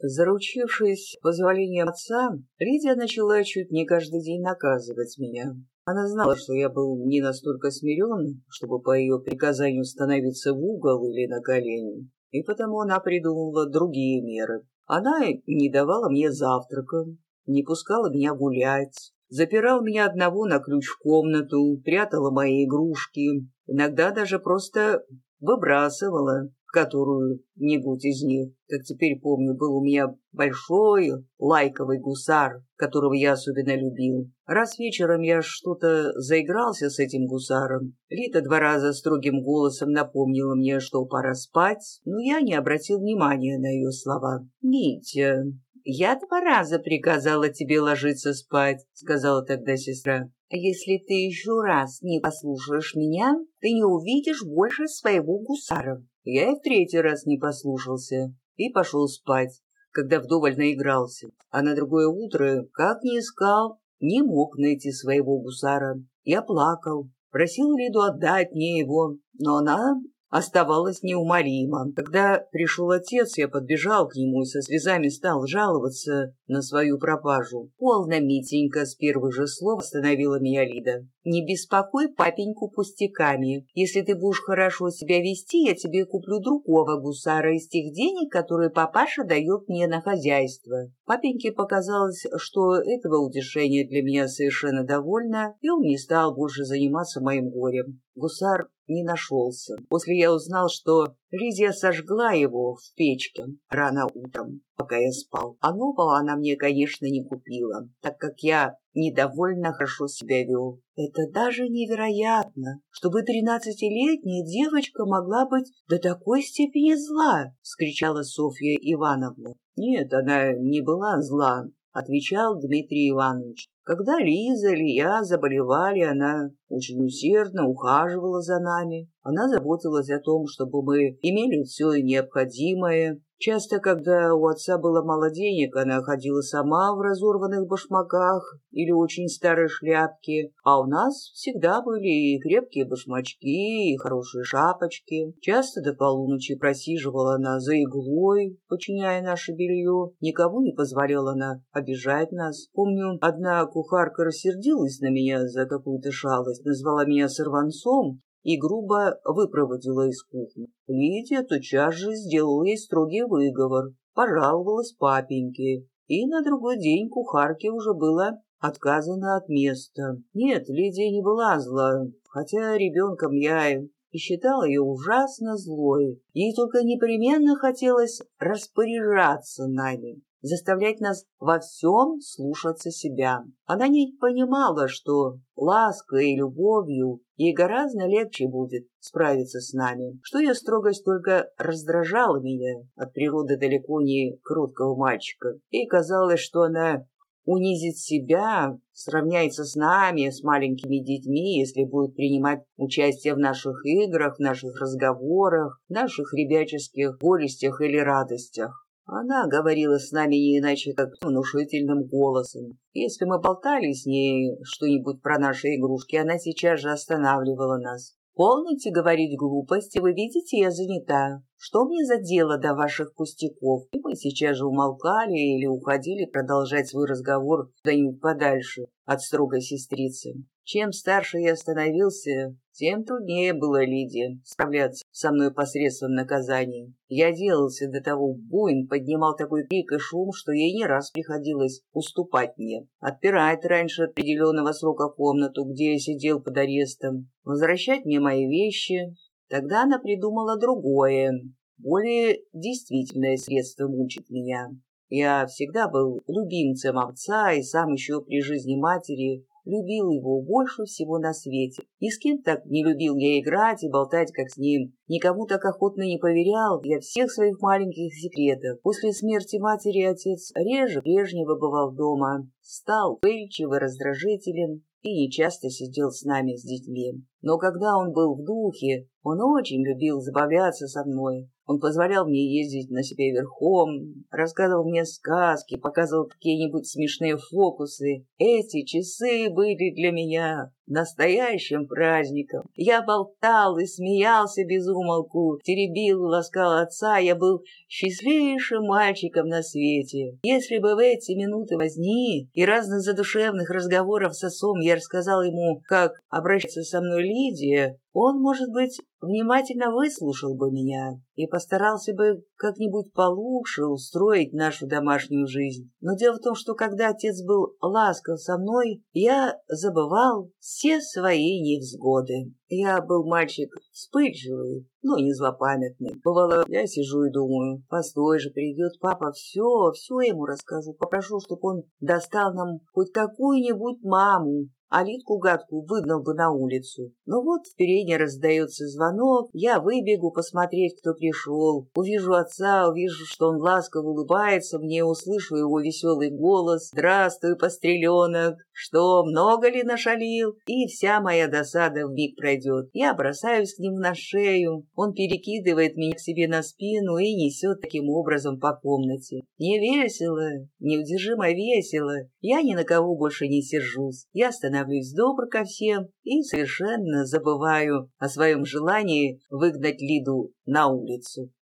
Заручившись позволением отца, Лидия начала чуть не каждый день наказывать меня. Она знала, что я был не настолько смирен, чтобы по ее приказанию становиться в угол или на колени, и потому она придумывала другие меры. Она не давала мне завтрака, не пускала меня гулять, запирала меня одного на ключ в комнату, прятала мои игрушки, иногда даже просто выбрасывала которую-нибудь из них. Как теперь помню, был у меня большой лайковый гусар, которого я особенно любил. Раз вечером я что-то заигрался с этим гусаром. Лита два раза строгим голосом напомнила мне, что пора спать, но я не обратил внимания на ее слова. «Митя, я два раза приказала тебе ложиться спать», — сказала тогда сестра. «Если ты еще раз не послушаешь меня, ты не увидишь больше своего гусара». Я и в третий раз не послушался и пошел спать, когда вдоволь наигрался. А на другое утро, как ни искал, не мог найти своего гусара. Я плакал, просил Лиду отдать мне его, но она оставалась неумолима. Когда пришел отец, я подбежал к нему и со слезами стал жаловаться на свою пропажу. «Полно, Митенька!» — с первых же слов остановила меня Лида. «Не беспокой папеньку пустяками. Если ты будешь хорошо себя вести, я тебе куплю другого гусара из тех денег, которые папаша дает мне на хозяйство». Папеньке показалось, что этого утешения для меня совершенно довольно, и он не стал больше заниматься моим горем. Гусар не нашелся. После я узнал, что Лизия сожгла его в печке рано утром, пока я спал. А нового она мне, конечно, не купила, так как я недовольно хорошо себя вел. Это даже невероятно, чтобы тринадцатилетняя девочка могла быть до такой степени зла, — вскричала Софья Ивановна. Нет, она не была зла, — отвечал Дмитрий Иванович. Когда Лиза или я заболевали, она очень усердно ухаживала за нами. Она заботилась о том, чтобы мы имели все необходимое, Часто, когда у отца было мало денег, она ходила сама в разорванных башмаках или очень старой шляпке, а у нас всегда были и крепкие башмачки, и хорошие шапочки. Часто до полуночи просиживала она за иглой, починяя наше белье. Никому не позволяла она обижать нас. Помню, одна кухарка рассердилась на меня за какую-то шалость, назвала меня сорванцом и грубо выпроводила из кухни. Лидия тотчас же сделала ей строгий выговор, пожаловалась папеньке, и на другой день кухарке уже было отказано от места. Нет, Лидия не была зла, хотя ребенком я и считала ее ужасно злой. Ей только непременно хотелось распоряжаться нами заставлять нас во всем слушаться себя. Она не понимала, что лаской и любовью ей гораздо легче будет справиться с нами, что ее строгость только раздражала меня от природы далеко не кроткого мальчика. Ей казалось, что она унизит себя, сравняется с нами, с маленькими детьми, если будет принимать участие в наших играх, в наших разговорах, в наших ребяческих горестях или радостях. Она говорила с нами не иначе, как внушительным голосом. Если мы болтали с ней что-нибудь про наши игрушки, она сейчас же останавливала нас. «Полните говорить глупости, вы видите, я занята. Что мне за дело до ваших пустяков?» И мы сейчас же умолкали или уходили продолжать свой разговор куда-нибудь подальше от строгой сестрицы. Чем старше я становился, тем труднее было Лиде справляться со мной посредством наказаний. Я делался до того буйн, поднимал такой крик и шум, что ей не раз приходилось уступать мне. Отпирать раньше определенного срока комнату, где я сидел под арестом, возвращать мне мои вещи. Тогда она придумала другое, более действительное средство мучить меня. Я всегда был любимцем отца и сам еще при жизни матери любил его больше всего на свете. Ни с кем так не любил я играть и болтать, как с ним. Никому так охотно не поверял я всех своих маленьких секретов. После смерти матери отец реже прежнего бывал дома. Стал пыльчив и раздражителен и нечасто сидел с нами, с детьми. Но когда он был в духе, он очень любил забавляться со мной. Он позволял мне ездить на себе верхом, рассказывал мне сказки, показывал какие-нибудь смешные фокусы. Эти часы были для меня настоящим праздником. Я болтал и смеялся без умолку, теребил ласкал отца, я был счастливейшим мальчиком на свете. Если бы в эти минуты возни и разных задушевных разговоров с отцом я рассказал ему, как обращаться со мной Лидия, он, может быть, внимательно выслушал бы меня и постарался бы как-нибудь получше устроить нашу домашнюю жизнь. Но дело в том, что когда отец был ласков со мной, я забывал все свои невзгоды. Я был мальчик вспыльчивый, но не злопамятный. Бывало, я сижу и думаю, постой же, придет папа, все, все ему расскажу, попрошу, чтобы он достал нам хоть какую-нибудь маму, а Литку-гадку выгнал бы на улицу. Но вот в передней раздается звонок, я выбегу посмотреть, кто пришел. Увижу отца, увижу, что он ласково улыбается мне, услышу его веселый голос. «Здравствуй, постреленок! Что, много ли нашалил?» И вся моя досада вмиг пройдет. Я бросаюсь к нему на шею, он перекидывает меня к себе на спину и несет таким образом по комнате. Не весело, неудержимо весело. Я ни на кого больше не сержусь. Я становлюсь становлюсь добр ко всем и совершенно забываю о своем желании выгнать Лиду на улицу.